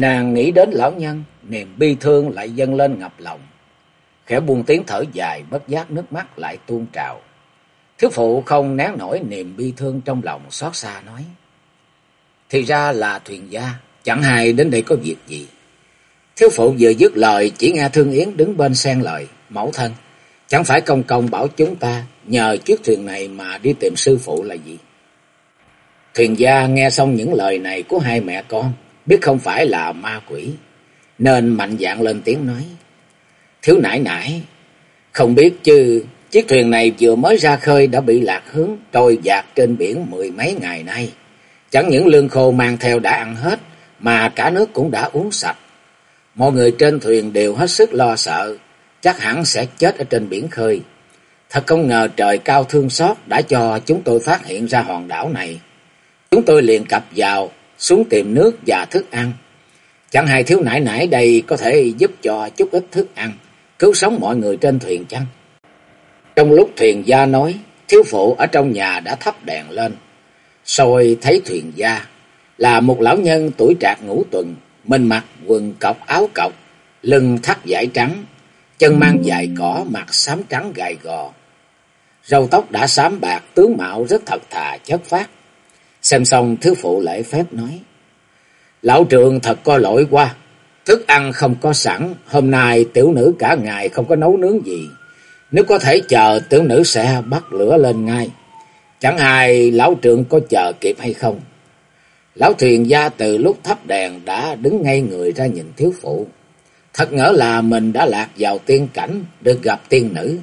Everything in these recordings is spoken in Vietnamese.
Nàng nghĩ đến lão nhân, niềm bi thương lại dâng lên ngập lòng. Khẽ buông tiếng thở dài, bất giác nước mắt lại tuôn trào. Thiếu phụ không nén nổi niềm bi thương trong lòng xót xa nói. Thì ra là thuyền gia, chẳng hay đến đây có việc gì. Thiếu phụ vừa dứt lời, chỉ nghe Thương Yến đứng bên xen lời, mẫu thân. Chẳng phải công công bảo chúng ta nhờ chiếc thuyền này mà đi tìm sư phụ là gì? Thuyền gia nghe xong những lời này của hai mẹ con, biết không phải là ma quỷ, nên mạnh dạn lên tiếng nói. Thiếu nãi nãi không biết chứ chiếc thuyền này vừa mới ra khơi đã bị lạc hướng trôi dạt trên biển mười mấy ngày nay. Chẳng những lương khô mang theo đã ăn hết, mà cả nước cũng đã uống sạch. Mọi người trên thuyền đều hết sức lo sợ, chắc hẳn sẽ chết ở trên biển khơi. Thật không ngờ trời cao thương xót đã cho chúng tôi phát hiện ra hòn đảo này. Chúng tôi liền cập vào, xuống tìm nước và thức ăn. Chẳng hay thiếu nải nải đây có thể giúp cho chút ít thức ăn, cứu sống mọi người trên thuyền chăng? Trong lúc thuyền gia nói, thiếu phụ ở trong nhà đã thắp đèn lên. Rồi thấy thuyền gia là một lão nhân tuổi trạc ngũ tuần, mình mặc quần cọc áo cọc, lưng thắt dải trắng, chân mang dài cỏ, mặt xám trắng gài gò. Râu tóc đã xám bạc, tướng mạo rất thật thà, chất phát. Xem xong thiếu phụ lễ phép nói. Lão trường thật có lỗi quá. Thức ăn không có sẵn. Hôm nay tiểu nữ cả ngày không có nấu nướng gì. Nếu có thể chờ tiểu nữ sẽ bắt lửa lên ngay. Chẳng hay lão trường có chờ kịp hay không. Lão thuyền gia từ lúc thắp đèn đã đứng ngay người ra nhìn thiếu phụ. Thật ngỡ là mình đã lạc vào tiên cảnh, được gặp tiên nữ.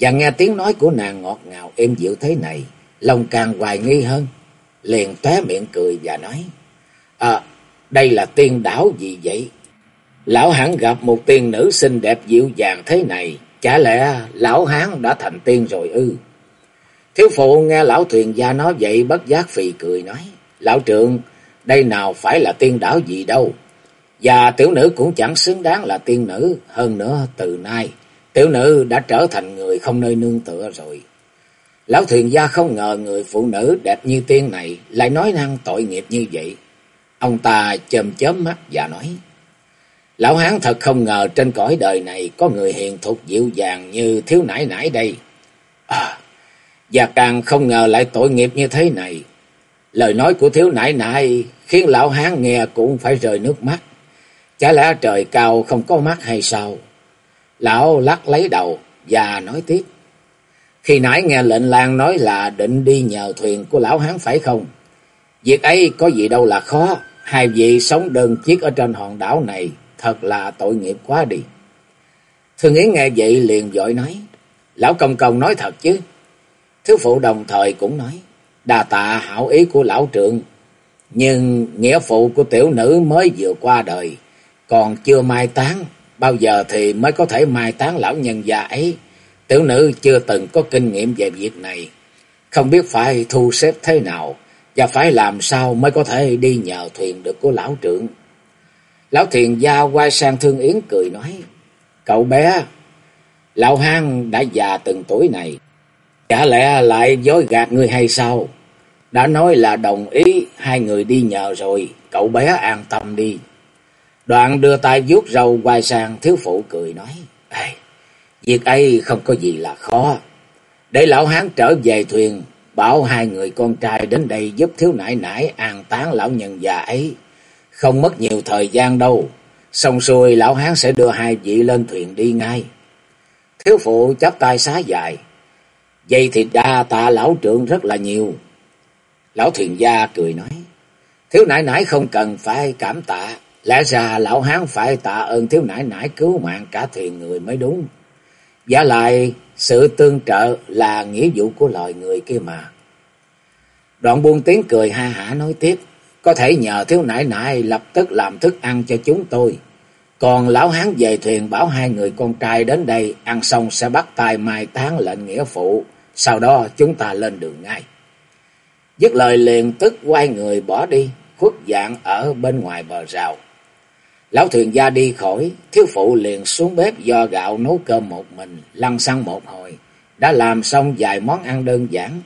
Và nghe tiếng nói của nàng ngọt ngào êm dịu thế này, lòng càng hoài nghi hơn liền té miệng cười và nói, À, đây là tiên đảo gì vậy? Lão hán gặp một tiên nữ xinh đẹp dịu dàng thế này, chả lẽ lão hán đã thành tiên rồi ư? Thiếu phụ nghe lão thuyền gia nói vậy bất giác phì cười nói, Lão trượng, đây nào phải là tiên đảo gì đâu. Và tiểu nữ cũng chẳng xứng đáng là tiên nữ, hơn nữa từ nay, tiểu nữ đã trở thành người không nơi nương tựa rồi. Lão thuyền gia không ngờ người phụ nữ đẹp như tiên này lại nói năng tội nghiệp như vậy. Ông ta châm chớm mắt và nói. Lão hán thật không ngờ trên cõi đời này có người hiền thục dịu dàng như thiếu nãi nãi đây. À, và càng không ngờ lại tội nghiệp như thế này. Lời nói của thiếu nãi nãi khiến lão hán nghe cũng phải rơi nước mắt. Chả lẽ trời cao không có mắt hay sao? Lão lắc lấy đầu và nói tiếp. Khi nãy nghe lệnh lang nói là định đi nhờ thuyền của lão hán phải không? Việc ấy có gì đâu là khó. Hai vị sống đơn chiếc ở trên hòn đảo này thật là tội nghiệp quá đi. Thương Yến nghe vậy liền vội nói. Lão công công nói thật chứ. Thiếu phụ đồng thời cũng nói. Đà tạ hảo ý của lão trượng. Nhưng nghĩa phụ của tiểu nữ mới vừa qua đời. Còn chưa mai táng. Bao giờ thì mới có thể mai táng lão nhân già ấy. Tiểu nữ chưa từng có kinh nghiệm về việc này, không biết phải thu xếp thế nào và phải làm sao mới có thể đi nhờ thuyền được của lão trưởng. Lão thiền gia quay sang Thương Yến cười nói, Cậu bé, lão hang đã già từng tuổi này, chả lẽ lại dối gạt người hay sao? Đã nói là đồng ý hai người đi nhờ rồi, cậu bé an tâm đi. Đoạn đưa tay vuốt râu quay sang thiếu phụ cười nói, Việc ấy không có gì là khó. Để lão hán trở về thuyền, bảo hai người con trai đến đây giúp thiếu nãi nãi an táng lão nhân già ấy. Không mất nhiều thời gian đâu. Xong xuôi lão hán sẽ đưa hai vị lên thuyền đi ngay. Thiếu phụ chắp tay xá dài. Vậy thì đa tạ lão trượng rất là nhiều. Lão thuyền gia cười nói. Thiếu nãi nãi không cần phải cảm tạ. Lẽ ra lão hán phải tạ ơn thiếu nãi nãi cứu mạng cả thuyền người mới đúng. Giả lại sự tương trợ là nghĩa vụ của loài người kia mà. Đoạn buông tiếng cười ha hả nói tiếp. Có thể nhờ thiếu nãi nãi lập tức làm thức ăn cho chúng tôi. Còn lão hán về thuyền bảo hai người con trai đến đây ăn xong sẽ bắt tay mai táng lệnh nghĩa phụ. Sau đó chúng ta lên đường ngay. Dứt lời liền tức quay người bỏ đi, khuất dạng ở bên ngoài bờ rào. Lão thuyền gia đi khỏi, thiếu phụ liền xuống bếp do gạo nấu cơm một mình, lăn xăng một hồi, đã làm xong vài món ăn đơn giản.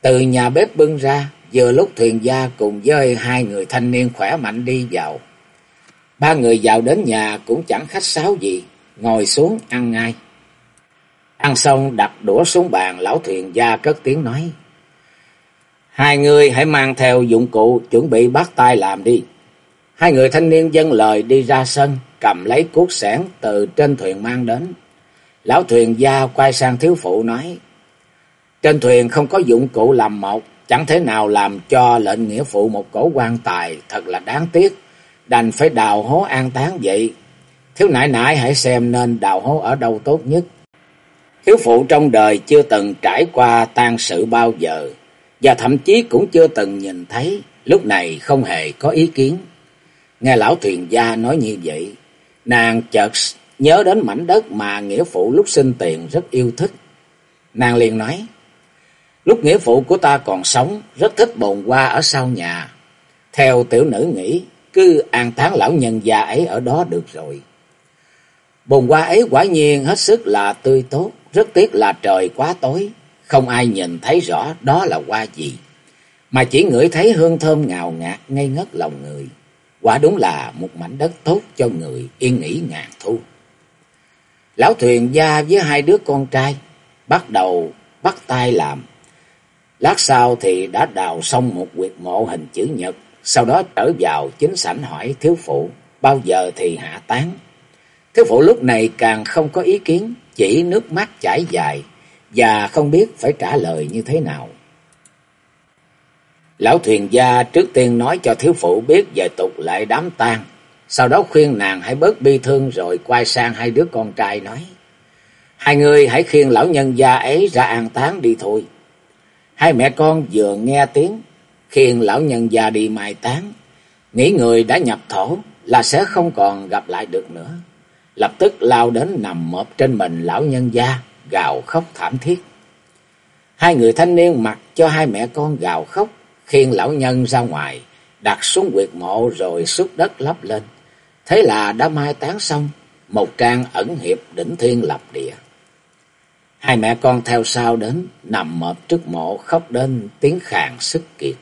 Từ nhà bếp bưng ra, vừa lúc thuyền gia cùng với hai người thanh niên khỏe mạnh đi vào. Ba người vào đến nhà cũng chẳng khách sáo gì, ngồi xuống ăn ngay. Ăn xong đặt đũa xuống bàn, lão thuyền gia cất tiếng nói. Hai người hãy mang theo dụng cụ chuẩn bị bắt tay làm đi. Hai người thanh niên dân lời đi ra sân, cầm lấy cuốc sẻn từ trên thuyền mang đến. Lão thuyền gia quay sang thiếu phụ nói. Trên thuyền không có dụng cụ làm một, chẳng thể nào làm cho lệnh nghĩa phụ một cổ quan tài, thật là đáng tiếc. Đành phải đào hố an táng vậy. Thiếu nại nại hãy xem nên đào hố ở đâu tốt nhất. Thiếu phụ trong đời chưa từng trải qua tang sự bao giờ, và thậm chí cũng chưa từng nhìn thấy, lúc này không hề có ý kiến. Nghe lão thuyền gia nói như vậy, nàng chợt nhớ đến mảnh đất mà nghĩa phụ lúc sinh tiền rất yêu thích. Nàng liền nói, lúc nghĩa phụ của ta còn sống, rất thích bồn hoa ở sau nhà. Theo tiểu nữ nghĩ, cứ an táng lão nhân già ấy ở đó được rồi. Bồn hoa ấy quả nhiên hết sức là tươi tốt, rất tiếc là trời quá tối, không ai nhìn thấy rõ đó là hoa gì, mà chỉ ngửi thấy hương thơm ngào ngạt ngây ngất lòng người. Quả đúng là một mảnh đất tốt cho người yên nghỉ ngàn thu. Lão thuyền gia với hai đứa con trai bắt đầu bắt tay làm. Lát sau thì đã đào xong một quyệt mộ hình chữ nhật, sau đó trở vào chính sảnh hỏi thiếu phụ bao giờ thì hạ tán. Thiếu phụ lúc này càng không có ý kiến, chỉ nước mắt chảy dài và không biết phải trả lời như thế nào. Lão thuyền gia trước tiên nói cho thiếu phụ biết về tục lại đám tang, sau đó khuyên nàng hãy bớt bi thương rồi quay sang hai đứa con trai nói. Hai người hãy khiêng lão nhân gia ấy ra an táng đi thôi. Hai mẹ con vừa nghe tiếng khiêng lão nhân gia đi mai táng, nghĩ người đã nhập thổ là sẽ không còn gặp lại được nữa. Lập tức lao đến nằm mộp trên mình lão nhân gia, gào khóc thảm thiết. Hai người thanh niên mặc cho hai mẹ con gào khóc, khiêng lão nhân ra ngoài, đặt xuống quyệt mộ rồi xúc đất lấp lên. Thế là đã mai táng xong, một trang ẩn hiệp đỉnh thiên lập địa. Hai mẹ con theo sau đến, nằm mệt trước mộ khóc đến tiếng khàn sức kiệt.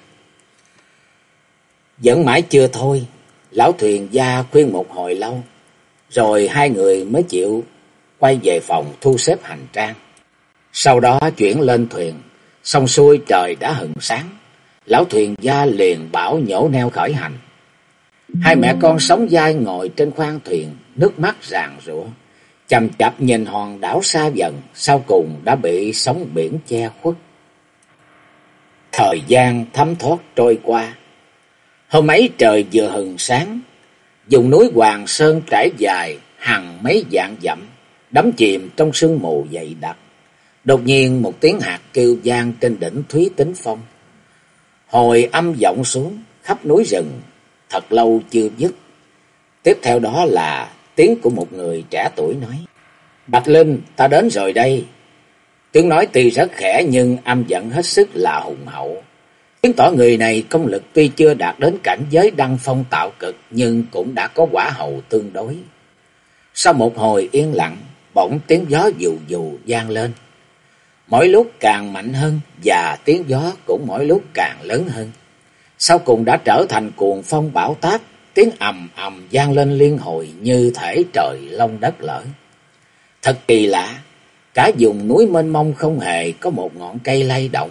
Vẫn mãi chưa thôi, lão thuyền gia khuyên một hồi lâu, rồi hai người mới chịu quay về phòng thu xếp hành trang. Sau đó chuyển lên thuyền, xong xuôi trời đã hừng sáng. Lão thuyền gia liền bảo nhổ neo khởi hành. Hai mẹ con sống dai ngồi trên khoang thuyền, nước mắt ràng rủa Chầm chập nhìn hòn đảo xa dần, sau cùng đã bị sóng biển che khuất. Thời gian thấm thoát trôi qua. Hôm ấy trời vừa hừng sáng, dùng núi Hoàng Sơn trải dài hàng mấy dạng dặm, đắm chìm trong sương mù dày đặc. Đột nhiên một tiếng hạt kêu vang trên đỉnh Thúy Tính Phong. Hồi âm vọng xuống khắp núi rừng, thật lâu chưa dứt. Tiếp theo đó là tiếng của một người trẻ tuổi nói. Bạch Linh, ta đến rồi đây. Tiếng nói tuy rất khẽ nhưng âm giận hết sức là hùng hậu. Chứng tỏ người này công lực tuy chưa đạt đến cảnh giới đăng phong tạo cực nhưng cũng đã có quả hậu tương đối. Sau một hồi yên lặng, bỗng tiếng gió dù dù gian lên. Mỗi lúc càng mạnh hơn và tiếng gió cũng mỗi lúc càng lớn hơn. Sau cùng đã trở thành cuồng phong bão táp, tiếng ầm ầm vang lên liên hồi như thể trời long đất lở. Thật kỳ lạ, cả vùng núi mênh mông không hề có một ngọn cây lay động,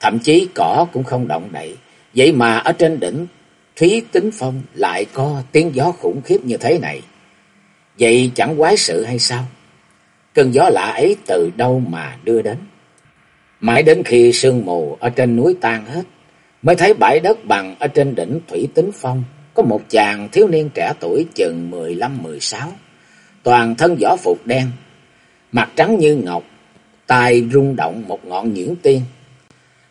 thậm chí cỏ cũng không động đậy. Vậy mà ở trên đỉnh Thúy Tính Phong lại có tiếng gió khủng khiếp như thế này. Vậy chẳng quái sự hay sao? Cơn gió lạ ấy từ đâu mà đưa đến? Mãi đến khi sương mù ở trên núi tan hết, mới thấy bãi đất bằng ở trên đỉnh Thủy Tính Phong, có một chàng thiếu niên trẻ tuổi chừng mười lăm mười sáu, toàn thân võ phục đen, mặt trắng như ngọc, tai rung động một ngọn nhuyễn tiên.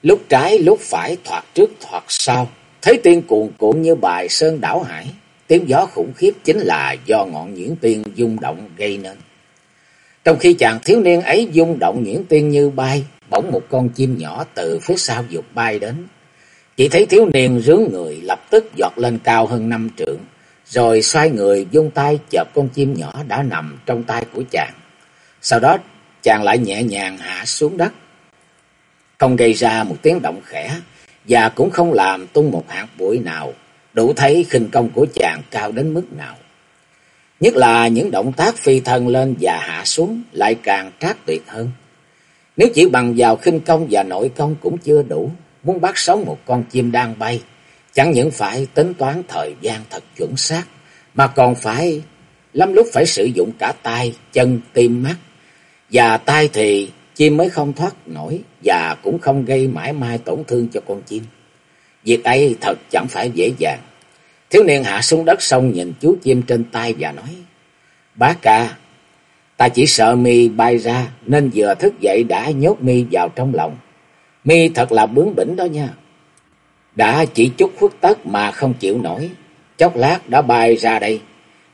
Lúc trái lúc phải thoạt trước thoạt sau. Thấy tiên cuồn cuộn như bài sơn đảo hải. Tiếng gió khủng khiếp chính là do ngọn nhuyễn tiên rung động gây nên. Trong khi chàng thiếu niên ấy rung động nhuyễn tiên như bay, bỗng một con chim nhỏ từ phía sau dục bay đến. Chỉ thấy thiếu niên rướng người lập tức giọt lên cao hơn năm trượng, rồi xoay người dung tay chợp con chim nhỏ đã nằm trong tay của chàng. Sau đó chàng lại nhẹ nhàng hạ xuống đất, không gây ra một tiếng động khẽ và cũng không làm tung một hạt bụi nào, đủ thấy khinh công của chàng cao đến mức nào. Nhất là những động tác phi thân lên và hạ xuống lại càng trác tuyệt hơn. Nếu chỉ bằng vào khinh công và nội công cũng chưa đủ, muốn bắt sống một con chim đang bay, chẳng những phải tính toán thời gian thật chuẩn xác, mà còn phải lắm lúc phải sử dụng cả tay, chân, tim, mắt. Và tay thì chim mới không thoát nổi và cũng không gây mãi mai tổn thương cho con chim. Việc ấy thật chẳng phải dễ dàng. Thiếu niên hạ xuống đất xong nhìn chú chim trên tay và nói, Bác ca, ta chỉ sợ mi bay ra nên vừa thức dậy đã nhốt mi vào trong lòng. Mi thật là bướng bỉnh đó nha. Đã chỉ chút khuất tất mà không chịu nổi, chốc lát đã bay ra đây.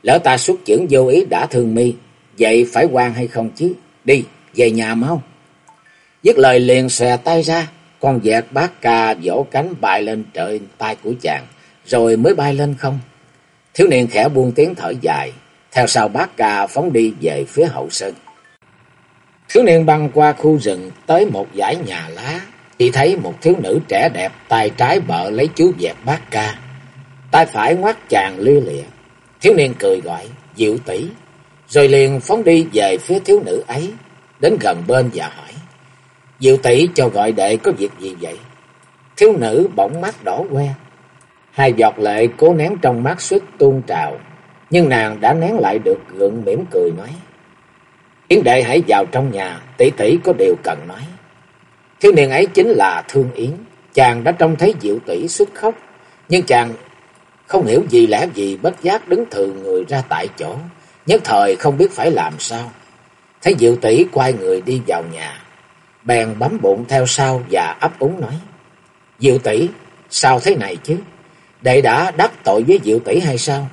Lỡ ta xuất chưởng vô ý đã thương mi, vậy phải quan hay không chứ? Đi, về nhà mau. Dứt lời liền xòe tay ra, con vẹt bát ca vỗ cánh bay lên trời tay của chàng, rồi mới bay lên không. Thiếu niên khẽ buông tiếng thở dài, theo sau bác ca phóng đi về phía hậu sơn. Thiếu niên băng qua khu rừng tới một dãy nhà lá, chỉ thấy một thiếu nữ trẻ đẹp tay trái bợ lấy chú dẹp bác ca, tay phải ngoắt chàng lia lịa. Thiếu niên cười gọi, diệu tỷ, rồi liền phóng đi về phía thiếu nữ ấy, đến gần bên và hỏi. Diệu tỷ cho gọi đệ có việc gì vậy? Thiếu nữ bỗng mắt đỏ que. Hai giọt lệ cố nén trong mắt suýt tuôn trào. Nhưng nàng đã nén lại được gượng mỉm cười nói. Yến đệ hãy vào trong nhà, tỷ tỷ có điều cần nói. Thiếu niên ấy chính là Thương Yến. Chàng đã trông thấy Diệu tỷ xuất khóc. Nhưng chàng không hiểu gì lẽ gì bất giác đứng thường người ra tại chỗ. Nhất thời không biết phải làm sao. Thấy Diệu tỷ quay người đi vào nhà bèn bấm bụng theo sau và ấp úng nói. Diệu tỷ sao thế này chứ? Đệ đã đắc tội với Diệu tỷ hay sao?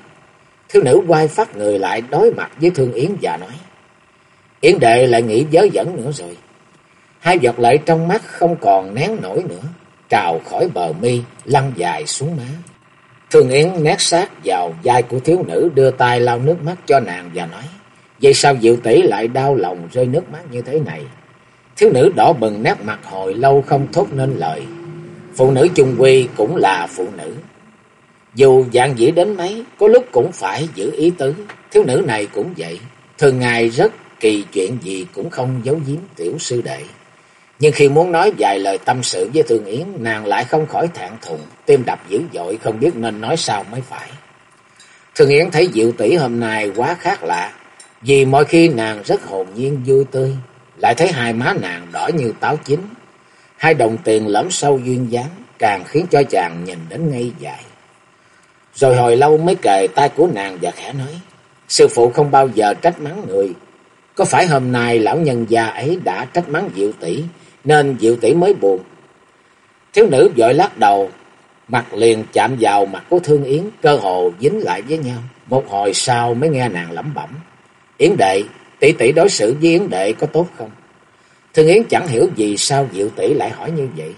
Thiếu nữ quay phát người lại đối mặt với Thương Yến và nói. Yến đệ lại nghĩ dớ dẫn nữa rồi. Hai giọt lệ trong mắt không còn nén nổi nữa, trào khỏi bờ mi, lăn dài xuống má. Thương Yến nét sát vào vai của thiếu nữ đưa tay lau nước mắt cho nàng và nói. Vậy sao Diệu tỷ lại đau lòng rơi nước mắt như thế này? Thiếu nữ đỏ bừng nét mặt hồi lâu không thốt nên lời. Phụ nữ chung quy cũng là phụ nữ. Dù dạng dĩ đến mấy, có lúc cũng phải giữ ý tứ. Thiếu nữ này cũng vậy. Thường ngày rất kỳ chuyện gì cũng không giấu giếm tiểu sư đệ. Nhưng khi muốn nói vài lời tâm sự với Thương Yến, nàng lại không khỏi thẹn thùng, tim đập dữ dội không biết nên nói sao mới phải. Thương Yến thấy Diệu tỷ hôm nay quá khác lạ, vì mọi khi nàng rất hồn nhiên vui tươi, lại thấy hai má nàng đỏ như táo chín. Hai đồng tiền lẫm sâu duyên dáng, càng khiến cho chàng nhìn đến ngây dại. Rồi hồi lâu mới kề tay của nàng và khẽ nói, sư phụ không bao giờ trách mắng người. Có phải hôm nay lão nhân già ấy đã trách mắng Diệu tỷ nên Diệu tỷ mới buồn? Thiếu nữ vội lắc đầu, mặt liền chạm vào mặt của Thương Yến, cơ hồ dính lại với nhau. Một hồi sau mới nghe nàng lẩm bẩm. Yến đệ, tỷ tỷ đối xử với Yến đệ có tốt không? Thương Yến chẳng hiểu vì sao Diệu tỷ lại hỏi như vậy.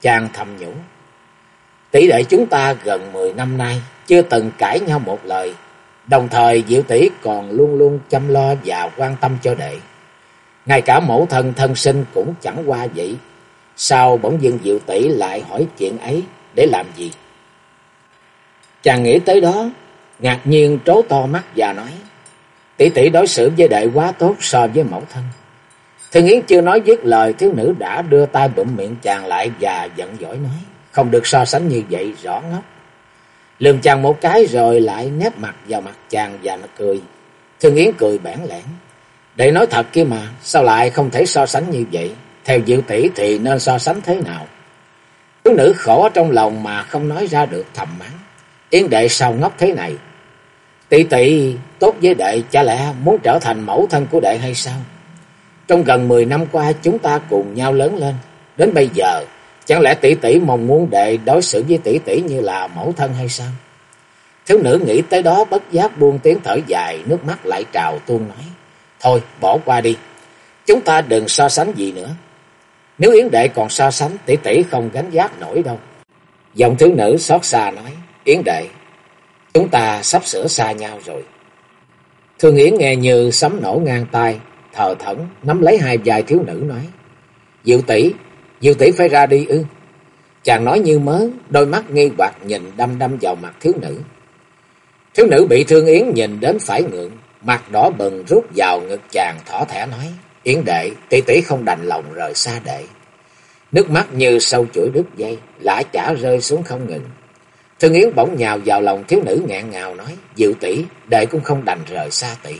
Chàng thầm nhủ. Tỷ đệ chúng ta gần 10 năm nay chưa từng cãi nhau một lời. Đồng thời Diệu tỷ còn luôn luôn chăm lo và quan tâm cho đệ. Ngay cả mẫu thân thân sinh cũng chẳng qua vậy. Sao bỗng dưng Diệu tỷ lại hỏi chuyện ấy để làm gì? Chàng nghĩ tới đó, ngạc nhiên trố to mắt và nói. Tỷ tỷ đối xử với đệ quá tốt so với mẫu thân. Thương Yến chưa nói dứt lời, thiếu nữ đã đưa tay bụm miệng chàng lại và giận dỗi nói. Không được so sánh như vậy, rõ ngốc. Lườm chàng một cái rồi lại nép mặt vào mặt chàng và nó cười. Thương Yến cười bản lẽn. Để nói thật kia mà, sao lại không thể so sánh như vậy? Theo diệu tỷ thì nên so sánh thế nào? Thiếu nữ khổ trong lòng mà không nói ra được thầm mắng. Yến đệ sao ngốc thế này? Tỷ tỷ tốt với đệ chả lẽ muốn trở thành mẫu thân của đệ hay sao? Trong gần 10 năm qua chúng ta cùng nhau lớn lên. Đến bây giờ Chẳng lẽ tỷ tỷ mong muốn đệ đối xử với tỷ tỷ như là mẫu thân hay sao? Thiếu nữ nghĩ tới đó bất giác buông tiếng thở dài, nước mắt lại trào tuôn nói. Thôi, bỏ qua đi. Chúng ta đừng so sánh gì nữa. Nếu Yến Đệ còn so sánh, tỷ tỷ không gánh giác nổi đâu. Giọng thiếu nữ xót xa nói. Yến Đệ, chúng ta sắp sửa xa nhau rồi. Thương Yến nghe như sấm nổ ngang tai, thờ thẫn, nắm lấy hai vai thiếu nữ nói. Diệu tỷ, Diệu tỷ phải ra đi ư. Chàng nói như mớ, đôi mắt nghi hoặc nhìn đăm đăm vào mặt thiếu nữ. Thiếu nữ bị Thương Yến nhìn đến phải ngượng, mặt đỏ bừng rút vào ngực chàng thỏ thẻ nói. Yến đệ, tỷ tỷ không đành lòng rời xa đệ. Nước mắt như sâu chuỗi đứt dây, lã chả rơi xuống không ngừng. Thương Yến bỗng nhào vào lòng thiếu nữ ngẹn ngào nói, Diệu tỷ, đệ cũng không đành rời xa tỷ.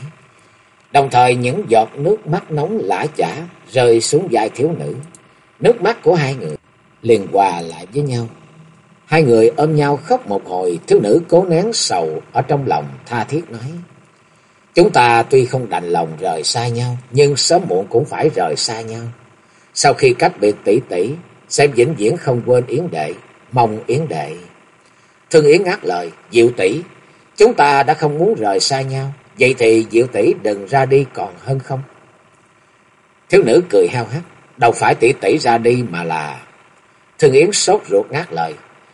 Đồng thời những giọt nước mắt nóng lã chả rơi xuống vai thiếu nữ. Nước mắt của hai người liền hòa lại với nhau. Hai người ôm nhau khóc một hồi, thiếu nữ cố nén sầu ở trong lòng tha thiết nói. Chúng ta tuy không đành lòng rời xa nhau, nhưng sớm muộn cũng phải rời xa nhau. Sau khi cách biệt tỷ tỷ, sẽ vĩnh viễn không quên Yến Đệ, mong Yến Đệ. Thương Yến ngắt lời, Diệu tỷ, chúng ta đã không muốn rời xa nhau, vậy thì Diệu tỷ đừng ra đi còn hơn không? Thiếu nữ cười hao hắt, đâu phải tỷ tỷ ra đi mà là... Thương Yến sốt ruột ngắt lời,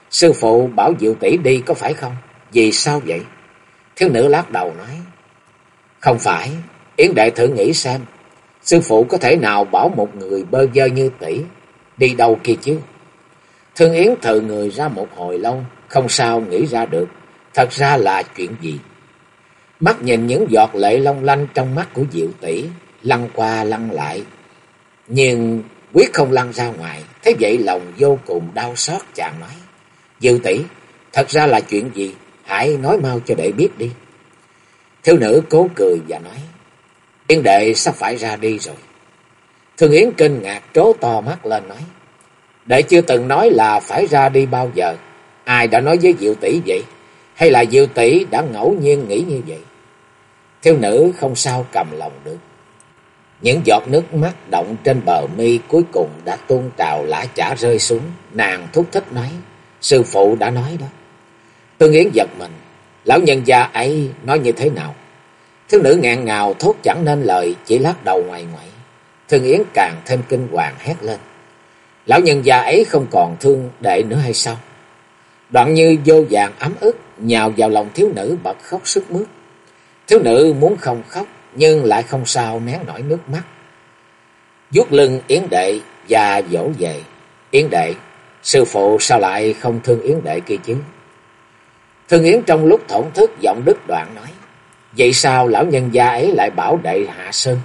sư phụ bảo Diệu tỷ đi có phải không? Vì sao vậy? Thiếu nữ lắc đầu nói, không phải, Yến Đệ thử nghĩ xem, sư phụ có thể nào bảo một người bơ vơ như tỷ đi đâu kia chứ? Thương Yến thờ người ra một hồi lâu, không sao nghĩ ra được, thật ra là chuyện gì? Mắt nhìn những giọt lệ long lanh trong mắt của Diệu tỷ lăn qua lăn lại, nhưng quyết không lăn ra ngoài, thế vậy lòng vô cùng đau xót chàng nói. Diệu tỷ thật ra là chuyện gì? Hãy nói mau cho đệ biết đi. Thiếu nữ cố cười và nói. Yến đệ sắp phải ra đi rồi. Thương Yến kinh ngạc trố to mắt lên nói. Đệ chưa từng nói là phải ra đi bao giờ. Ai đã nói với Diệu tỷ vậy? Hay là Diệu tỷ đã ngẫu nhiên nghĩ như vậy? Thiếu nữ không sao cầm lòng được. Những giọt nước mắt động trên bờ mi cuối cùng đã tuôn trào lã chả rơi xuống. Nàng thúc thích nói. Sư phụ đã nói đó. Tương Yến giật mình. Lão nhân gia ấy nói như thế nào? Thiếu nữ ngạn ngào thốt chẳng nên lời, chỉ lắc đầu ngoài ngoại. Thương Yến càng thêm kinh hoàng hét lên. Lão nhân gia ấy không còn thương đệ nữa hay sao? Đoạn như vô vàng ấm ức, nhào vào lòng thiếu nữ bật khóc sức mướt. Thiếu nữ muốn không khóc, nhưng lại không sao nén nổi nước mắt. vuốt lưng Yến đệ và dỗ về. Yến đệ, sư phụ sao lại không thương Yến đệ kia chứ? Thương Yến trong lúc thổn thức giọng đứt đoạn nói. Vậy sao lão nhân gia ấy lại bảo đệ hạ sơn?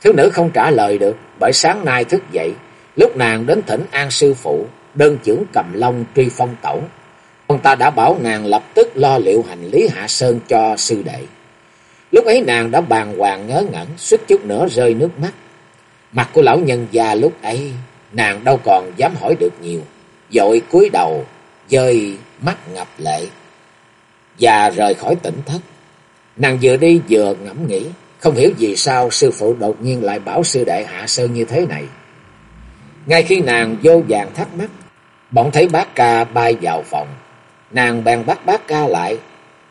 Thiếu nữ không trả lời được, bởi sáng nay thức dậy, lúc nàng đến thỉnh an sư phụ, đơn trưởng cầm long truy phong tổng Ông ta đã bảo nàng lập tức lo liệu hành lý hạ sơn cho sư đệ. Lúc ấy nàng đã bàng hoàng ngớ ngẩn, suýt chút nữa rơi nước mắt. Mặt của lão nhân già lúc ấy, nàng đâu còn dám hỏi được nhiều. Dội cúi đầu, dơi mắt ngập lệ, và rời khỏi tỉnh thất. Nàng vừa đi vừa ngẫm nghĩ, không hiểu vì sao sư phụ đột nhiên lại bảo sư đệ hạ sơn như thế này. Ngay khi nàng vô vàng thắc mắc, bỗng thấy bác ca bay vào phòng. Nàng bèn bắt bác ca lại,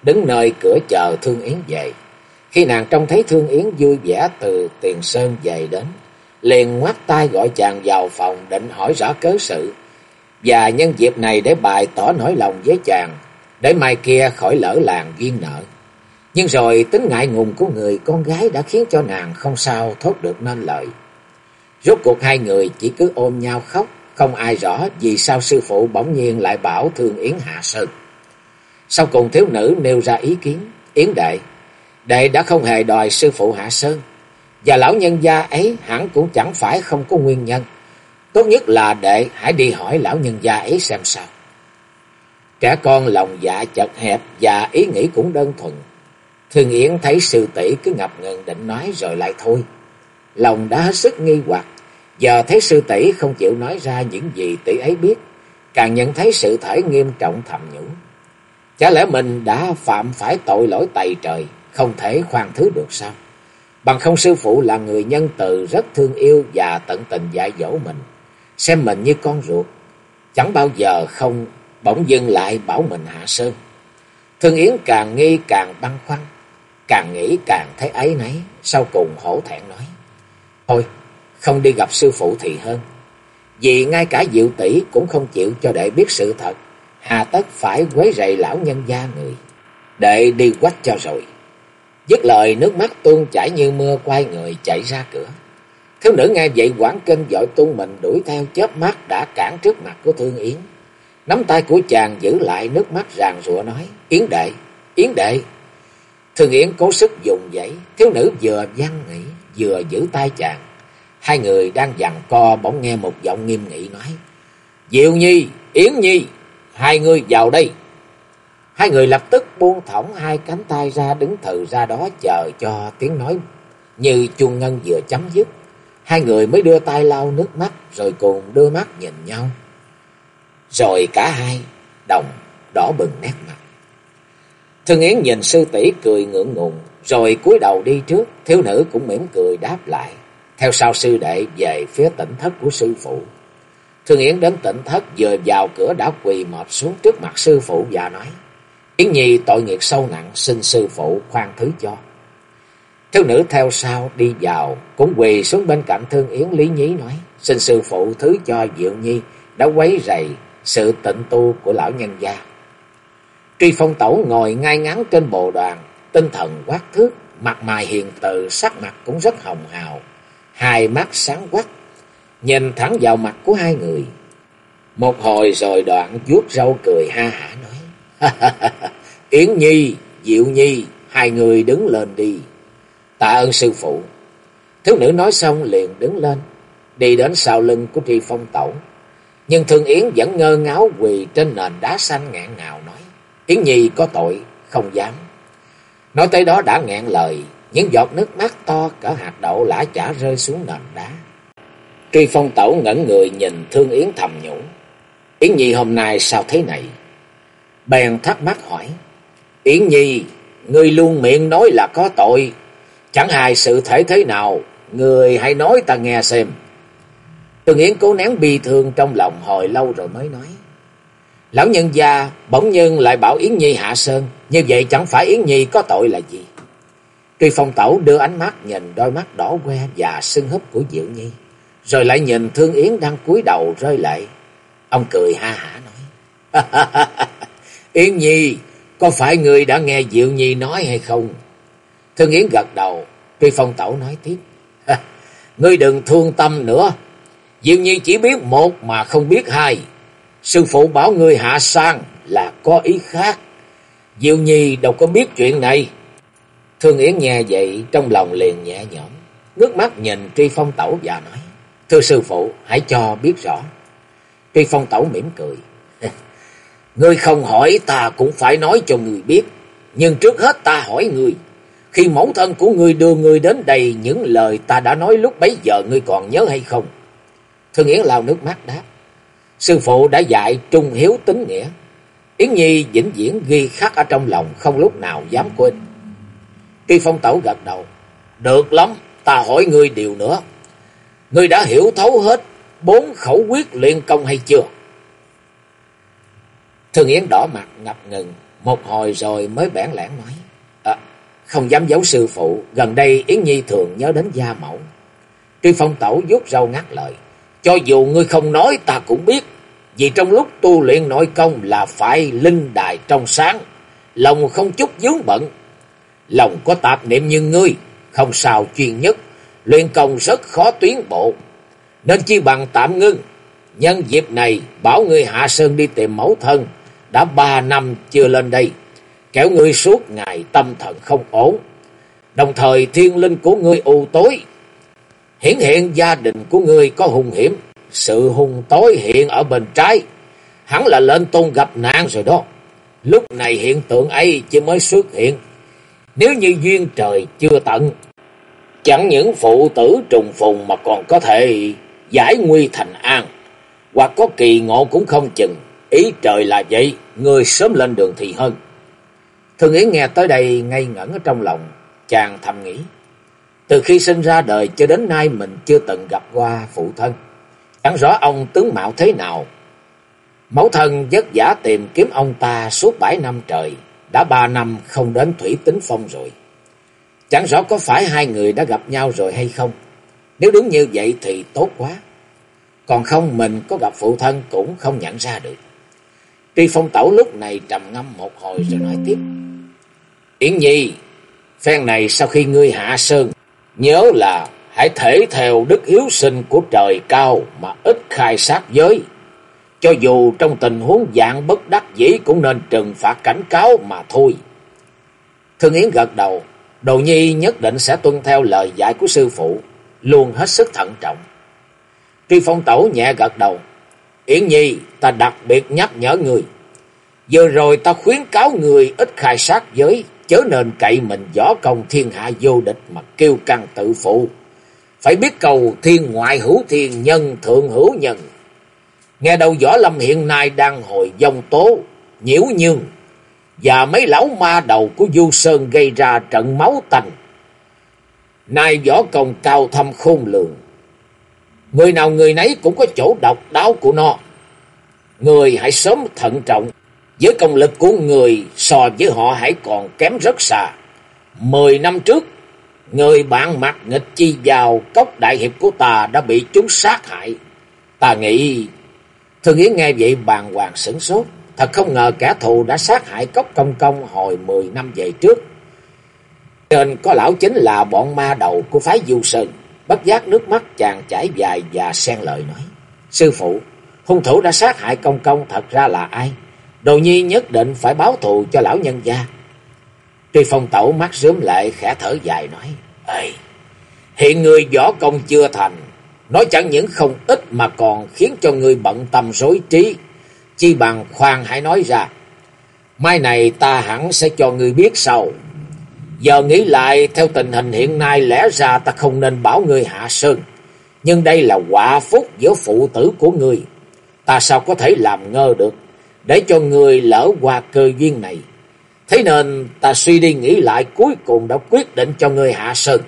đứng nơi cửa chờ Thương Yến về. Khi nàng trông thấy Thương Yến vui vẻ từ Tiền Sơn về đến, liền ngoắt tay gọi chàng vào phòng định hỏi rõ cớ sự. Và nhân dịp này để bài tỏ nỗi lòng với chàng, để mai kia khỏi lỡ làng duyên nợ. Nhưng rồi tính ngại ngùng của người con gái đã khiến cho nàng không sao thốt được nên lời. Rốt cuộc hai người chỉ cứ ôm nhau khóc, không ai rõ vì sao sư phụ bỗng nhiên lại bảo Thương Yến hạ sơn. Sau cùng thiếu nữ nêu ra ý kiến, Yến đệ, đệ đã không hề đòi sư phụ hạ sơn, và lão nhân gia ấy hẳn cũng chẳng phải không có nguyên nhân. Tốt nhất là đệ hãy đi hỏi lão nhân gia ấy xem sao. Trẻ con lòng dạ chật hẹp và ý nghĩ cũng đơn thuần. thường Yến thấy sư tỷ cứ ngập ngừng định nói rồi lại thôi. Lòng đã hết sức nghi hoặc, giờ thấy sư tỷ không chịu nói ra những gì tỷ ấy biết, càng nhận thấy sự thể nghiêm trọng thầm nhủ. Chả lẽ mình đã phạm phải tội lỗi tày trời, không thể khoan thứ được sao? Bằng không sư phụ là người nhân từ rất thương yêu và tận tình dạy dỗ mình, xem mình như con ruột, chẳng bao giờ không bỗng dưng lại bảo mình hạ sơn. Thương Yến càng nghi càng băn khoăn, càng nghĩ càng thấy ấy nấy, sau cùng hổ thẹn nói. Thôi, không đi gặp sư phụ thì hơn. Vì ngay cả diệu tỷ cũng không chịu cho đệ biết sự thật, hà tất phải quấy rầy lão nhân gia người. Đệ đi quách cho rồi. Dứt lời nước mắt tuôn chảy như mưa quay người chạy ra cửa. Thiếu nữ nghe vậy quảng kinh dội tung mình đuổi theo chớp mắt đã cản trước mặt của Thương Yến. Nắm tay của chàng giữ lại nước mắt ràng rụa nói, Yến đệ, Yến đệ. Thương Yến cố sức dùng dãy, thiếu nữ vừa văn nghĩ, vừa giữ tay chàng. Hai người đang dằn co bỗng nghe một giọng nghiêm nghị nói, Diệu Nhi, Yến Nhi, hai người vào đây. Hai người lập tức buông thõng hai cánh tay ra đứng thừ ra đó chờ cho tiếng nói như chuông ngân vừa chấm dứt. Hai người mới đưa tay lau nước mắt rồi cùng đưa mắt nhìn nhau. Rồi cả hai đồng đỏ bừng nét mặt. Thương Yến nhìn sư tỷ cười ngượng ngùng, rồi cúi đầu đi trước, thiếu nữ cũng mỉm cười đáp lại. Theo sau sư đệ về phía tỉnh thất của sư phụ. Thương Yến đến tỉnh thất vừa vào cửa đã quỳ mọp xuống trước mặt sư phụ và nói. Yến Nhi tội nghiệp sâu nặng xin sư phụ khoan thứ cho. Thiếu nữ theo sau đi vào cũng quỳ xuống bên cạnh Thương Yến Lý Nhí nói. Xin sư phụ thứ cho Diệu Nhi đã quấy rầy sự tịnh tu của lão nhân gia. Truy phong tẩu ngồi ngay ngắn trên bồ đoàn, tinh thần quát thước, mặt mày hiền từ, sắc mặt cũng rất hồng hào, hai mắt sáng quắc, nhìn thẳng vào mặt của hai người. Một hồi rồi đoạn vuốt râu cười ha hả nói, Yến Nhi, Diệu Nhi, hai người đứng lên đi, tạ ơn sư phụ. Thiếu nữ nói xong liền đứng lên, đi đến sau lưng của Tri Phong Tẩu, nhưng Thương Yến vẫn ngơ ngáo quỳ trên nền đá xanh ngạn ngào nói. Yến Nhi có tội, không dám. Nói tới đó đã ngẹn lời, những giọt nước mắt to cỡ hạt đậu lã chả rơi xuống nền đá. Tri phong tẩu ngẩn người nhìn Thương Yến thầm nhủ. Yến Nhi hôm nay sao thế này? Bèn thắc mắc hỏi. Yến Nhi, ngươi luôn miệng nói là có tội. Chẳng hài sự thể thế nào, người hãy nói ta nghe xem. Tương Yến cố nén bi thương trong lòng hồi lâu rồi mới nói. Lão nhân gia bỗng nhiên lại bảo Yến Nhi hạ sơn, như vậy chẳng phải Yến Nhi có tội là gì. Truy phong tẩu đưa ánh mắt nhìn đôi mắt đỏ que và sưng húp của Diệu Nhi, rồi lại nhìn Thương Yến đang cúi đầu rơi lệ. Ông cười ha hả nói, Yến Nhi, có phải người đã nghe Diệu Nhi nói hay không? Thương Yến gật đầu, Truy phong tẩu nói tiếp, Ngươi đừng thương tâm nữa, Diệu Nhi chỉ biết một mà không biết hai. Sư phụ bảo ngươi hạ sang là có ý khác. Diệu Nhi đâu có biết chuyện này. Thương Yến nghe vậy trong lòng liền nhẹ nhõm. Nước mắt nhìn Tri Phong Tẩu và nói. Thưa sư phụ hãy cho biết rõ. Tri Phong Tẩu mỉm cười ngươi không hỏi ta cũng phải nói cho ngươi biết. Nhưng trước hết ta hỏi ngươi. Khi mẫu thân của ngươi đưa ngươi đến đây những lời ta đã nói lúc bấy giờ ngươi còn nhớ hay không? Thương Yến lau nước mắt đáp. Sư phụ đã dạy trung hiếu tính nghĩa. Yến Nhi vĩnh viễn ghi khắc ở trong lòng không lúc nào dám quên. Kỳ phong tẩu gật đầu. Được lắm, ta hỏi ngươi điều nữa. Ngươi đã hiểu thấu hết bốn khẩu quyết luyện công hay chưa? Thương Yến đỏ mặt ngập ngừng, một hồi rồi mới bẽn lẽn nói. À, không dám giấu sư phụ, gần đây Yến Nhi thường nhớ đến gia mẫu. tuy phong tẩu vuốt râu ngắt lời. Cho dù ngươi không nói ta cũng biết. Vì trong lúc tu luyện nội công là phải linh đài trong sáng. Lòng không chút dướng bận. Lòng có tạp niệm như ngươi. Không sao chuyên nhất. Luyện công rất khó tiến bộ. Nên chi bằng tạm ngưng. Nhân dịp này bảo người hạ sơn đi tìm mẫu thân. Đã ba năm chưa lên đây. Kéo ngươi suốt ngày tâm thần không ổn. Đồng thời thiên linh của ngươi u tối hiển hiện gia đình của ngươi có hung hiểm, sự hung tối hiện ở bên trái, hẳn là lên tôn gặp nạn rồi đó. Lúc này hiện tượng ấy chỉ mới xuất hiện, nếu như duyên trời chưa tận, chẳng những phụ tử trùng phùng mà còn có thể giải nguy thành an, hoặc có kỳ ngộ cũng không chừng, ý trời là vậy, ngươi sớm lên đường thì hơn. Thường Yến nghe tới đây ngây ngẩn ở trong lòng, chàng thầm nghĩ. Từ khi sinh ra đời cho đến nay mình chưa từng gặp qua phụ thân. Chẳng rõ ông tướng mạo thế nào. Mẫu thân vất vả tìm kiếm ông ta suốt bảy năm trời, đã ba năm không đến Thủy Tính Phong rồi. Chẳng rõ có phải hai người đã gặp nhau rồi hay không. Nếu đúng như vậy thì tốt quá. Còn không mình có gặp phụ thân cũng không nhận ra được. Tri Phong Tẩu lúc này trầm ngâm một hồi rồi nói tiếp. Yến Nhi, phen này sau khi ngươi hạ sơn, nhớ là hãy thể theo đức hiếu sinh của trời cao mà ít khai sát giới. Cho dù trong tình huống dạng bất đắc dĩ cũng nên trừng phạt cảnh cáo mà thôi. Thương Yến gật đầu, Đồ Nhi nhất định sẽ tuân theo lời dạy của sư phụ, luôn hết sức thận trọng. Tri Phong Tẩu nhẹ gật đầu, Yến Nhi, ta đặc biệt nhắc nhở người. Vừa rồi ta khuyến cáo người ít khai sát giới, chớ nên cậy mình võ công thiên hạ vô địch mà kêu căng tự phụ. Phải biết cầu thiên ngoại hữu thiên nhân thượng hữu nhân. Nghe đầu võ lâm hiện nay đang hồi dông tố, nhiễu nhương, và mấy lão ma đầu của Du Sơn gây ra trận máu tành. Nay võ công cao thâm khôn lường, người nào người nấy cũng có chỗ độc đáo của nó. Người hãy sớm thận trọng, với công lực của người so với họ hãy còn kém rất xa. Mười năm trước, người bạn mặt nghịch chi vào cốc đại hiệp của ta đã bị chúng sát hại. Ta nghĩ, Thương Yến nghe vậy bàng hoàng sửng sốt. Thật không ngờ kẻ thù đã sát hại cốc công công hồi mười năm về trước. Trên có lão chính là bọn ma đầu của phái Du Sơn. Bất giác nước mắt chàng chảy dài và xen lời nói. Sư phụ, hung thủ đã sát hại công công thật ra là ai? Đồ nhi nhất định phải báo thù cho lão nhân gia. Tuy phong tẩu mắt rướm lại khẽ thở dài nói. Ê, hiện người võ công chưa thành. Nói chẳng những không ít mà còn khiến cho người bận tâm rối trí. Chi bằng khoan hãy nói ra. Mai này ta hẳn sẽ cho người biết sau. Giờ nghĩ lại, theo tình hình hiện nay, lẽ ra ta không nên bảo ngươi hạ sơn. Nhưng đây là quả phúc giữa phụ tử của ngươi. Ta sao có thể làm ngơ được để cho ngươi lỡ qua cơ duyên này. Thế nên ta suy đi nghĩ lại cuối cùng đã quyết định cho ngươi hạ sơn.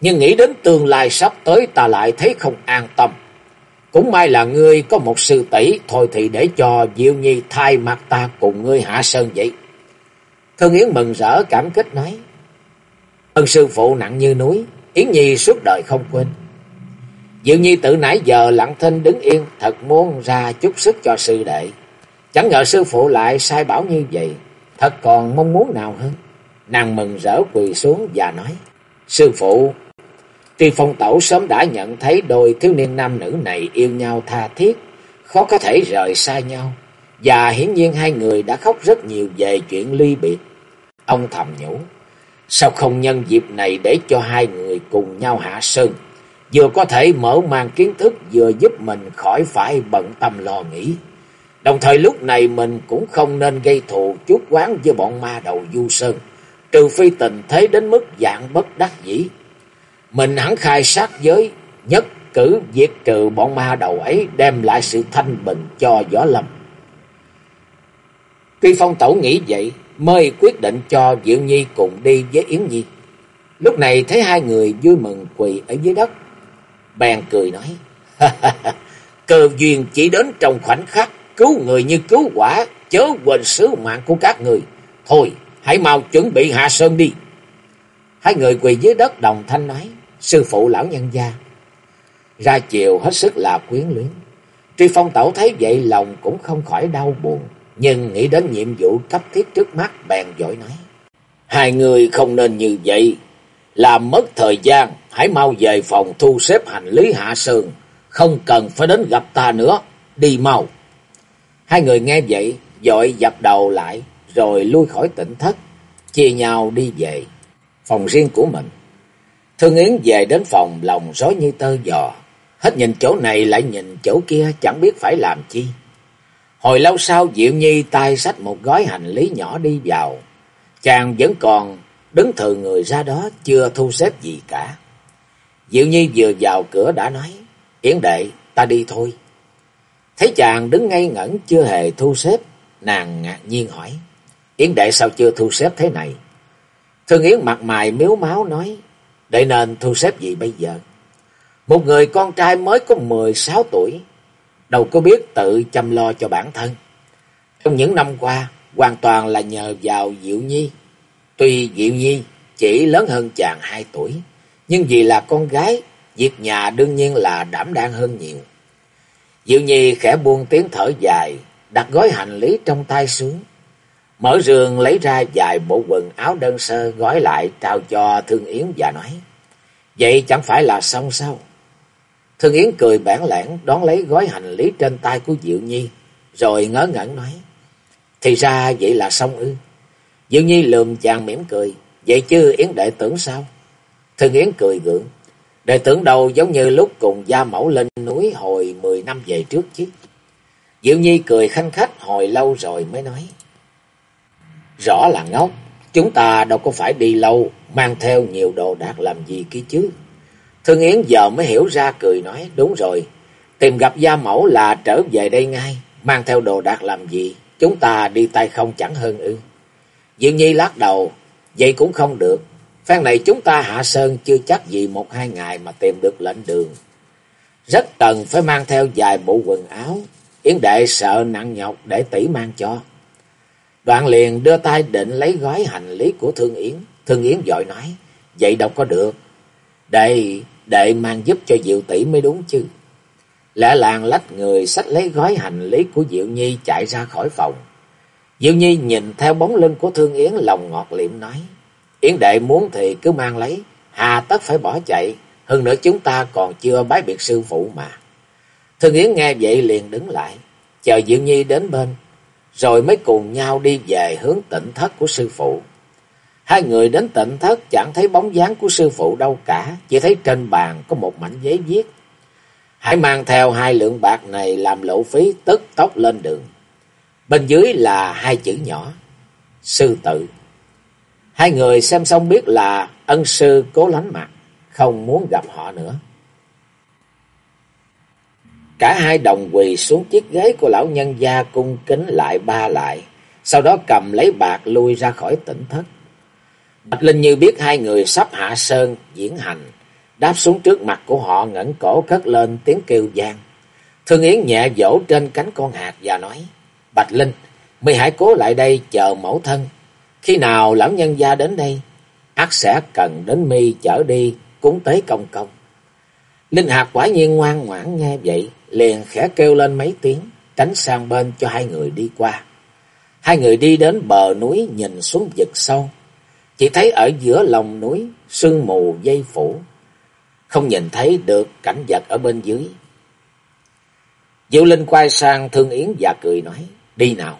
Nhưng nghĩ đến tương lai sắp tới, ta lại thấy không an tâm. Cũng may là ngươi có một sư tỷ, thôi thì để cho Diệu Nhi thay mặt ta cùng ngươi hạ sơn vậy. Thương Yến mừng rỡ cảm kích nói. Ân sư phụ nặng như núi, Yến Nhi suốt đời không quên. Diệu Nhi tự nãy giờ lặng thinh đứng yên, thật muốn ra chút sức cho sư đệ. Chẳng ngờ sư phụ lại sai bảo như vậy, thật còn mong muốn nào hơn. Nàng mừng rỡ quỳ xuống và nói, Sư phụ, tuy Phong Tẩu sớm đã nhận thấy đôi thiếu niên nam nữ này yêu nhau tha thiết, khó có thể rời xa nhau. Và hiển nhiên hai người đã khóc rất nhiều về chuyện ly biệt. Ông thầm nhủ, sao không nhân dịp này để cho hai người cùng nhau hạ sơn, vừa có thể mở mang kiến thức vừa giúp mình khỏi phải bận tâm lo nghĩ. Đồng thời lúc này mình cũng không nên gây thù chút quán với bọn ma đầu du sơn, trừ phi tình thế đến mức dạng bất đắc dĩ. Mình hẳn khai sát giới, nhất cử diệt trừ bọn ma đầu ấy đem lại sự thanh bình cho Võ Lâm. Tuy Phong Tẩu nghĩ vậy, mới quyết định cho Diệu Nhi cùng đi với Yến Nhi. Lúc này thấy hai người vui mừng quỳ ở dưới đất. Bèn cười nói, cơ duyên chỉ đến trong khoảnh khắc, cứu người như cứu quả, chớ quên sứ mạng của các người. Thôi, hãy mau chuẩn bị hạ sơn đi. Hai người quỳ dưới đất đồng thanh nói, sư phụ lão nhân gia. Ra chiều hết sức là quyến luyến. Tri Phong Tẩu thấy vậy lòng cũng không khỏi đau buồn, nhưng nghĩ đến nhiệm vụ cấp thiết trước mắt bèn dội nói. Hai người không nên như vậy, làm mất thời gian, hãy mau về phòng thu xếp hành lý hạ sườn không cần phải đến gặp ta nữa, đi mau. Hai người nghe vậy, dội dập đầu lại, rồi lui khỏi tỉnh thất, chia nhau đi về phòng riêng của mình. Thương Yến về đến phòng lòng rối như tơ giò, hết nhìn chỗ này lại nhìn chỗ kia chẳng biết phải làm chi. Hồi lâu sau Diệu Nhi tay xách một gói hành lý nhỏ đi vào, chàng vẫn còn đứng thừ người ra đó chưa thu xếp gì cả. Diệu Nhi vừa vào cửa đã nói, Yến đệ, ta đi thôi. Thấy chàng đứng ngây ngẩn chưa hề thu xếp, nàng ngạc nhiên hỏi, Yến đệ sao chưa thu xếp thế này? Thương Yến mặt mày miếu máu nói, để nên thu xếp gì bây giờ? Một người con trai mới có 16 tuổi, đâu có biết tự chăm lo cho bản thân. Trong những năm qua, hoàn toàn là nhờ vào Diệu Nhi. Tuy Diệu Nhi chỉ lớn hơn chàng hai tuổi, nhưng vì là con gái, việc nhà đương nhiên là đảm đang hơn nhiều. Diệu Nhi khẽ buông tiếng thở dài, đặt gói hành lý trong tay xuống. Mở giường lấy ra vài bộ quần áo đơn sơ gói lại trao cho Thương Yến và nói. Vậy chẳng phải là xong sao? Thương Yến cười bản lãng đón lấy gói hành lý trên tay của Diệu Nhi, rồi ngớ ngẩn nói. Thì ra vậy là xong ư. Diệu Nhi lườm chàng mỉm cười. Vậy chứ Yến đệ tưởng sao? Thương Yến cười gượng. Đệ tưởng đâu giống như lúc cùng gia mẫu lên núi hồi mười năm về trước chứ. Diệu Nhi cười khanh khách hồi lâu rồi mới nói. Rõ là ngốc, chúng ta đâu có phải đi lâu, mang theo nhiều đồ đạc làm gì kia chứ. Thương Yến giờ mới hiểu ra cười nói, đúng rồi, tìm gặp gia mẫu là trở về đây ngay, mang theo đồ đạc làm gì, chúng ta đi tay không chẳng hơn ư. Diệu Nhi lắc đầu, vậy cũng không được, phen này chúng ta hạ sơn chưa chắc gì một hai ngày mà tìm được lệnh đường. Rất cần phải mang theo vài bộ quần áo, Yến đệ sợ nặng nhọc để tỷ mang cho. Đoạn liền đưa tay định lấy gói hành lý của Thương Yến. Thương Yến dội nói, vậy đâu có được. đây đệ mang giúp cho Diệu tỷ mới đúng chứ. Lẽ làng lách người xách lấy gói hành lý của Diệu Nhi chạy ra khỏi phòng. Diệu Nhi nhìn theo bóng lưng của Thương Yến lòng ngọt liệm nói. Yến đệ muốn thì cứ mang lấy, hà tất phải bỏ chạy. Hơn nữa chúng ta còn chưa bái biệt sư phụ mà. Thương Yến nghe vậy liền đứng lại, chờ Diệu Nhi đến bên, rồi mới cùng nhau đi về hướng tịnh thất của sư phụ. Hai người đến tịnh thất chẳng thấy bóng dáng của sư phụ đâu cả, chỉ thấy trên bàn có một mảnh giấy viết. Hãy mang theo hai lượng bạc này làm lộ phí tức tốc lên đường. Bên dưới là hai chữ nhỏ, sư tự. Hai người xem xong biết là ân sư cố lánh mặt, không muốn gặp họ nữa. Cả hai đồng quỳ xuống chiếc ghế của lão nhân gia cung kính lại ba lại, sau đó cầm lấy bạc lui ra khỏi tỉnh thất. Bạch Linh Như biết hai người sắp hạ sơn diễn hành, đáp xuống trước mặt của họ ngẩng cổ cất lên tiếng kêu gian. Thương Yến nhẹ vỗ trên cánh con hạt và nói, Bạch Linh, mi hãy cố lại đây chờ mẫu thân. Khi nào lão nhân gia đến đây, ác sẽ cần đến mi chở đi cúng tế công công. Linh Hạc quả nhiên ngoan ngoãn nghe vậy, liền khẽ kêu lên mấy tiếng, tránh sang bên cho hai người đi qua. Hai người đi đến bờ núi nhìn xuống vực sâu, chỉ thấy ở giữa lòng núi sương mù dây phủ, không nhìn thấy được cảnh vật ở bên dưới. Diệu Linh quay sang Thương Yến và cười nói, đi nào.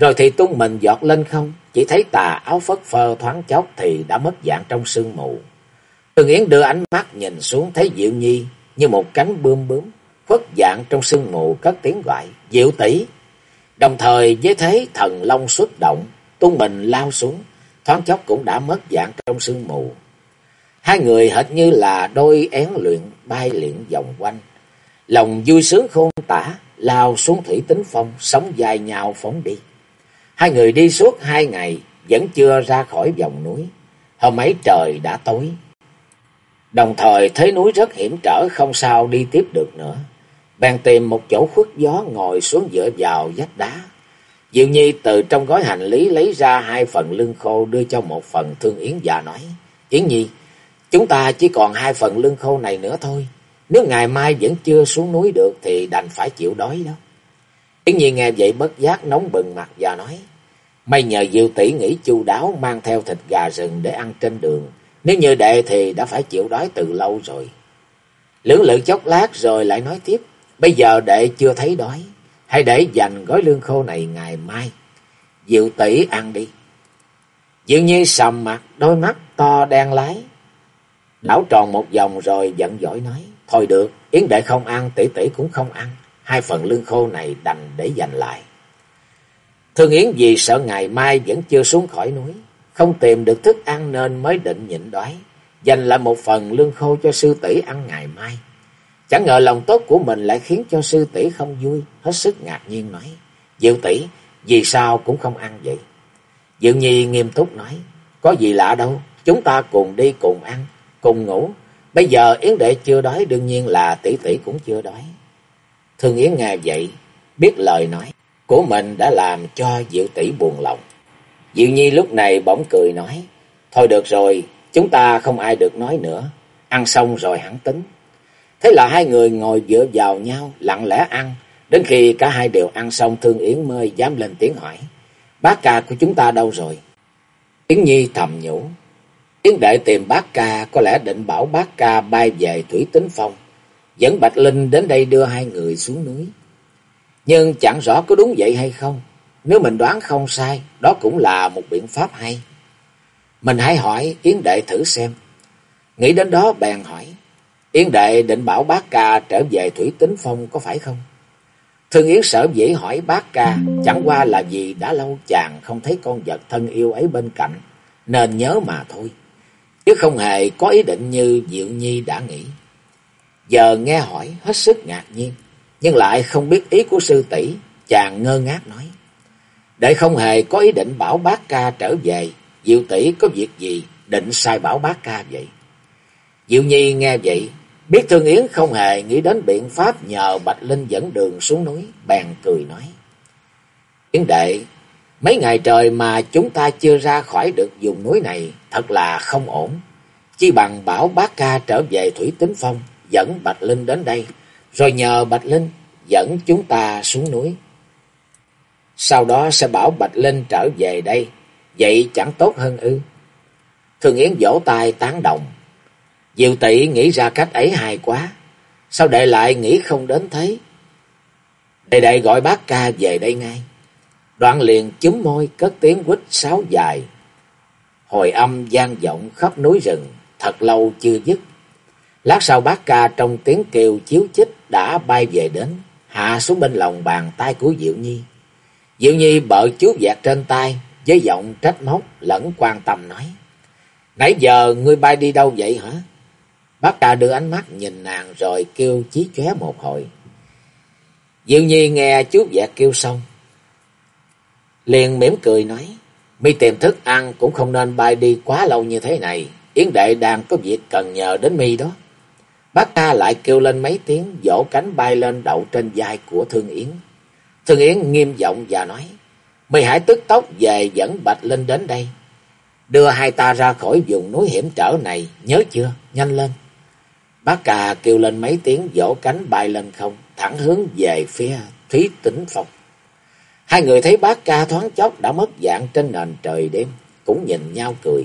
Rồi thì tung mình giọt lên không, chỉ thấy tà áo phất phơ thoáng chốc thì đã mất dạng trong sương mù. Thương Yến đưa ánh mắt nhìn xuống thấy Diệu Nhi như một cánh bươm bướm, khuất dạng trong sương mù cất tiếng gọi, Diệu tỷ Đồng thời với thế thần long xuất động, tung mình lao xuống, thoáng chốc cũng đã mất dạng trong sương mù. Hai người hệt như là đôi én luyện bay luyện vòng quanh. Lòng vui sướng khôn tả, lao xuống thủy tính phong, sống dài nhào phóng đi. Hai người đi suốt hai ngày, vẫn chưa ra khỏi vòng núi. Hôm ấy trời đã tối. Đồng thời thấy núi rất hiểm trở, không sao đi tiếp được nữa. Bèn tìm một chỗ khuất gió ngồi xuống dựa vào vách đá. Diệu Nhi từ trong gói hành lý lấy ra hai phần lương khô đưa cho một phần Thương Yến già nói. Yến Nhi, chúng ta chỉ còn hai phần lương khô này nữa thôi. Nếu ngày mai vẫn chưa xuống núi được thì đành phải chịu đói đó. Yến Nhi nghe vậy bất giác nóng bừng mặt và nói. May nhờ Diệu tỷ nghĩ chu đáo mang theo thịt gà rừng để ăn trên đường. Nếu như đệ thì đã phải chịu đói từ lâu rồi. Lưỡng lự chốc lát rồi lại nói tiếp. Bây giờ đệ chưa thấy đói. Hãy để dành gói lương khô này ngày mai. Diệu tỷ ăn đi. Diệu Nhi sầm mặt, đôi mắt to đen lái. Đảo tròn một vòng rồi giận dỗi nói. Thôi được, Yến đệ không ăn, tỷ tỷ cũng không ăn. Hai phần lương khô này đành để dành lại. Thương Yến vì sợ ngày mai vẫn chưa xuống khỏi núi. Không tìm được thức ăn nên mới định nhịn đói. Dành lại một phần lương khô cho sư tỷ ăn ngày mai. Chẳng ngờ lòng tốt của mình lại khiến cho sư tỷ không vui, hết sức ngạc nhiên nói. Diệu tỷ, vì sao cũng không ăn vậy? Diệu Nhi nghiêm túc nói, có gì lạ đâu, chúng ta cùng đi cùng ăn, cùng ngủ. Bây giờ Yến Đệ chưa đói, đương nhiên là tỷ tỷ cũng chưa đói. Thương Yến nghe vậy, biết lời nói của mình đã làm cho Diệu tỷ buồn lòng. Diệu Nhi lúc này bỗng cười nói, thôi được rồi, chúng ta không ai được nói nữa, ăn xong rồi hẳn tính. Thế là hai người ngồi dựa vào nhau, lặng lẽ ăn, đến khi cả hai đều ăn xong Thương Yến mới dám lên tiếng hỏi, bác ca của chúng ta đâu rồi? Yến Nhi thầm nhủ, Yến đệ tìm bác ca, có lẽ định bảo bác ca bay về Thủy Tính Phong, dẫn Bạch Linh đến đây đưa hai người xuống núi. Nhưng chẳng rõ có đúng vậy hay không. Nếu mình đoán không sai, đó cũng là một biện pháp hay. Mình hãy hỏi Yến Đệ thử xem. Nghĩ đến đó bèn hỏi. Yến Đệ định bảo bác ca trở về Thủy Tính Phong có phải không? Thương Yến sợ dĩ hỏi bác ca, chẳng qua là vì đã lâu chàng không thấy con vật thân yêu ấy bên cạnh, nên nhớ mà thôi. Chứ không hề có ý định như Diệu Nhi đã nghĩ. Giờ nghe hỏi hết sức ngạc nhiên, nhưng lại không biết ý của sư tỷ chàng ngơ ngác nói. Để không hề có ý định bảo bác ca trở về, Diệu tỷ có việc gì định sai bảo bác ca vậy? Diệu Nhi nghe vậy, biết Thương Yến không hề nghĩ đến biện pháp nhờ Bạch Linh dẫn đường xuống núi, bèn cười nói. Yến đệ, mấy ngày trời mà chúng ta chưa ra khỏi được vùng núi này, thật là không ổn. Chi bằng bảo bác ca trở về Thủy Tính Phong, dẫn Bạch Linh đến đây, rồi nhờ Bạch Linh dẫn chúng ta xuống núi. Sau đó sẽ bảo Bạch Linh trở về đây, vậy chẳng tốt hơn ư. Thường Yến vỗ tay tán đồng. Diệu tỷ nghĩ ra cách ấy hài quá, sao đệ lại nghĩ không đến thế? Đệ đệ gọi bác ca về đây ngay. Đoạn liền chúm môi cất tiếng quýt sáo dài. Hồi âm gian vọng khắp núi rừng, thật lâu chưa dứt. Lát sau bác ca trong tiếng kêu chiếu chích đã bay về đến, hạ xuống bên lòng bàn tay của Diệu Nhi. Diệu Nhi bợ chú vẹt trên tay, với giọng trách móc lẫn quan tâm nói. Nãy giờ ngươi bay đi đâu vậy hả? Bác ca đưa ánh mắt nhìn nàng rồi kêu chí chóe một hồi. Diệu Nhi nghe chú dạ kêu xong. Liền mỉm cười nói. Mi tìm thức ăn cũng không nên bay đi quá lâu như thế này. Yến đệ đang có việc cần nhờ đến mi đó. Bác ca lại kêu lên mấy tiếng, vỗ cánh bay lên đậu trên vai của Thương Yến. Thương Yến nghiêm giọng và nói, Mi hãy tức tốc về dẫn Bạch Linh đến đây. Đưa hai ta ra khỏi vùng núi hiểm trở này, nhớ chưa? Nhanh lên. Bác ca kêu lên mấy tiếng vỗ cánh bay lên không, thẳng hướng về phía Thúy Tĩnh Phong. Hai người thấy bác ca thoáng chốc đã mất dạng trên nền trời đêm, cũng nhìn nhau cười.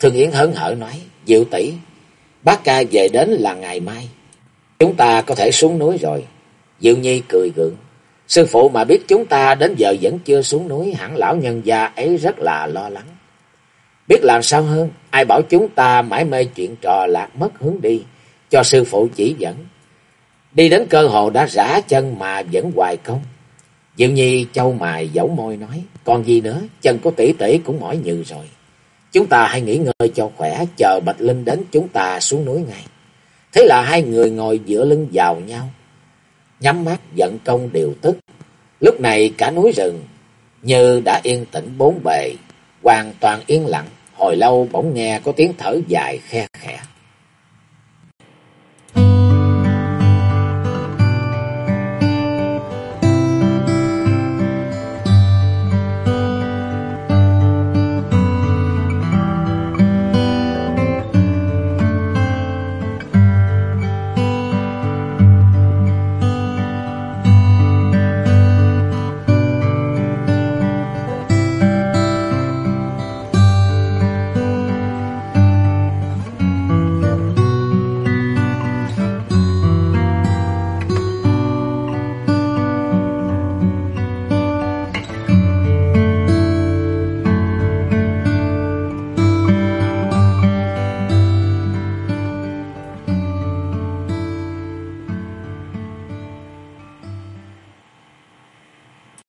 Thương Yến hớn hở nói, Diệu tỷ Bác ca về đến là ngày mai. Chúng ta có thể xuống núi rồi. Diệu Nhi cười gượng. Sư phụ mà biết chúng ta đến giờ vẫn chưa xuống núi, hẳn lão nhân gia ấy rất là lo lắng. Biết làm sao hơn, ai bảo chúng ta mãi mê chuyện trò lạc mất hướng đi, cho sư phụ chỉ dẫn. Đi đến cơ hồ đã rã chân mà vẫn hoài công. Diệu Nhi châu mài dẫu môi nói, còn gì nữa, chân của tỷ tỷ cũng mỏi nhừ rồi. Chúng ta hãy nghỉ ngơi cho khỏe, chờ Bạch Linh đến chúng ta xuống núi ngay. Thế là hai người ngồi dựa lưng vào nhau, nhắm mắt giận công điều tức. Lúc này cả núi rừng như đã yên tĩnh bốn bề, hoàn toàn yên lặng. Hồi lâu bỗng nghe có tiếng thở dài khe khẽ.